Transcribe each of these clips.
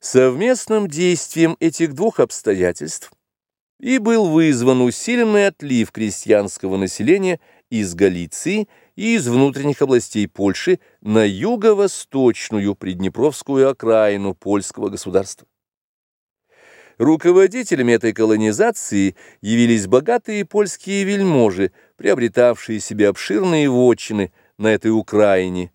Совместным действием этих двух обстоятельств и был вызван усиленный отлив крестьянского населения из Галиции и из внутренних областей Польши на юго-восточную Приднепровскую окраину польского государства. Руководителями этой колонизации явились богатые польские вельможи, приобретавшие себе обширные вотчины на этой Украине,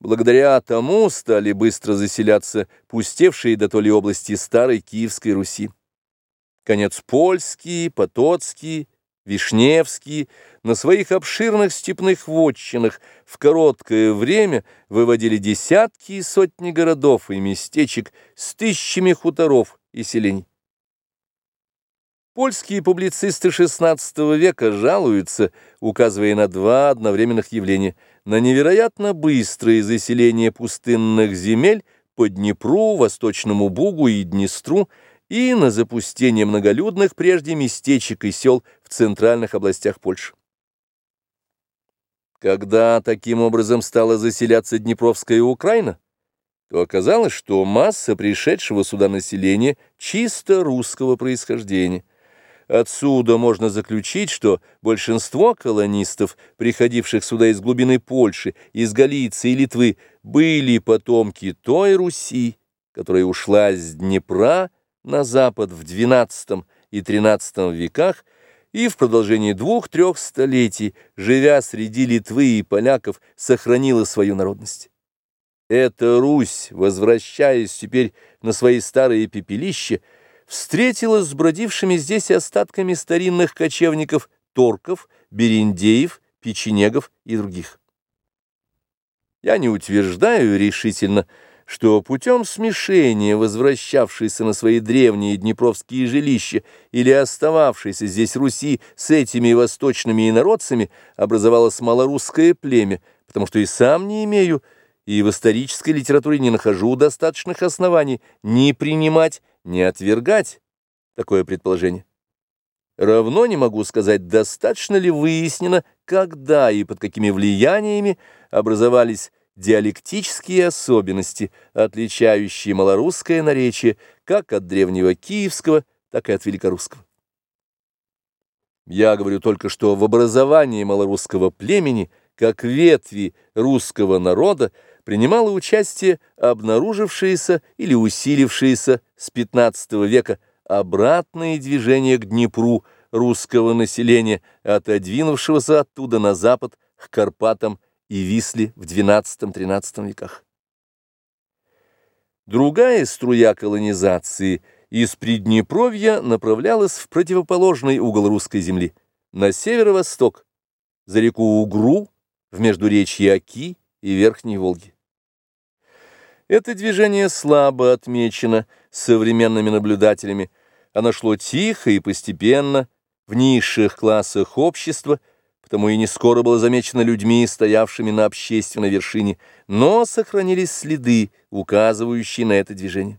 Благодаря тому стали быстро заселяться пустевшие до то области старой Киевской Руси. Конец польский, потоцкий, вишневский на своих обширных степных вотчинах в короткое время выводили десятки и сотни городов и местечек с тысячами хуторов и селений. Польские публицисты XVI века жалуются, указывая на два одновременных явления – на невероятно быстрое заселение пустынных земель по Днепру, Восточному Бугу и Днестру и на запустение многолюдных прежде местечек и сел в центральных областях Польши. Когда таким образом стала заселяться Днепровская Украина, то оказалось, что масса пришедшего сюда населения чисто русского происхождения – Отсюда можно заключить, что большинство колонистов, приходивших сюда из глубины Польши, из Галиции и Литвы, были потомки той Руси, которая ушла с Днепра на запад в XII и XIII веках и в продолжении двух-трех столетий, живя среди Литвы и поляков, сохранила свою народность. Эта Русь, возвращаясь теперь на свои старые пепелища, встретилась с бродившими здесь остатками старинных кочевников торков, бериндеев, печенегов и других. Я не утверждаю решительно, что путем смешения возвращавшейся на свои древние днепровские жилища или остававшейся здесь Руси с этими восточными инородцами образовалось малорусское племя, потому что и сам не имею, и в исторической литературе не нахожу достаточных оснований не принимать не отвергать такое предположение. Равно не могу сказать, достаточно ли выяснено, когда и под какими влияниями образовались диалектические особенности, отличающие малорусское наречие как от древнего киевского, так и от великорусского. Я говорю только, что в образовании малорусского племени, как ветви русского народа, принимало участие обнаружившееся или усилившееся с XV века обратное движение к Днепру русского населения, отодвинувшегося оттуда на запад к Карпатам и Висле в XII-XIII веках. Другая струя колонизации из Приднепровья направлялась в противоположный угол русской земли, на северо-восток, за реку Угру, в междуречье Оки и Верхней Волги. Это движение слабо отмечено современными наблюдателями. Оно шло тихо и постепенно в низших классах общества, потому и не скоро было замечено людьми, стоявшими на общественной вершине, но сохранились следы, указывающие на это движение.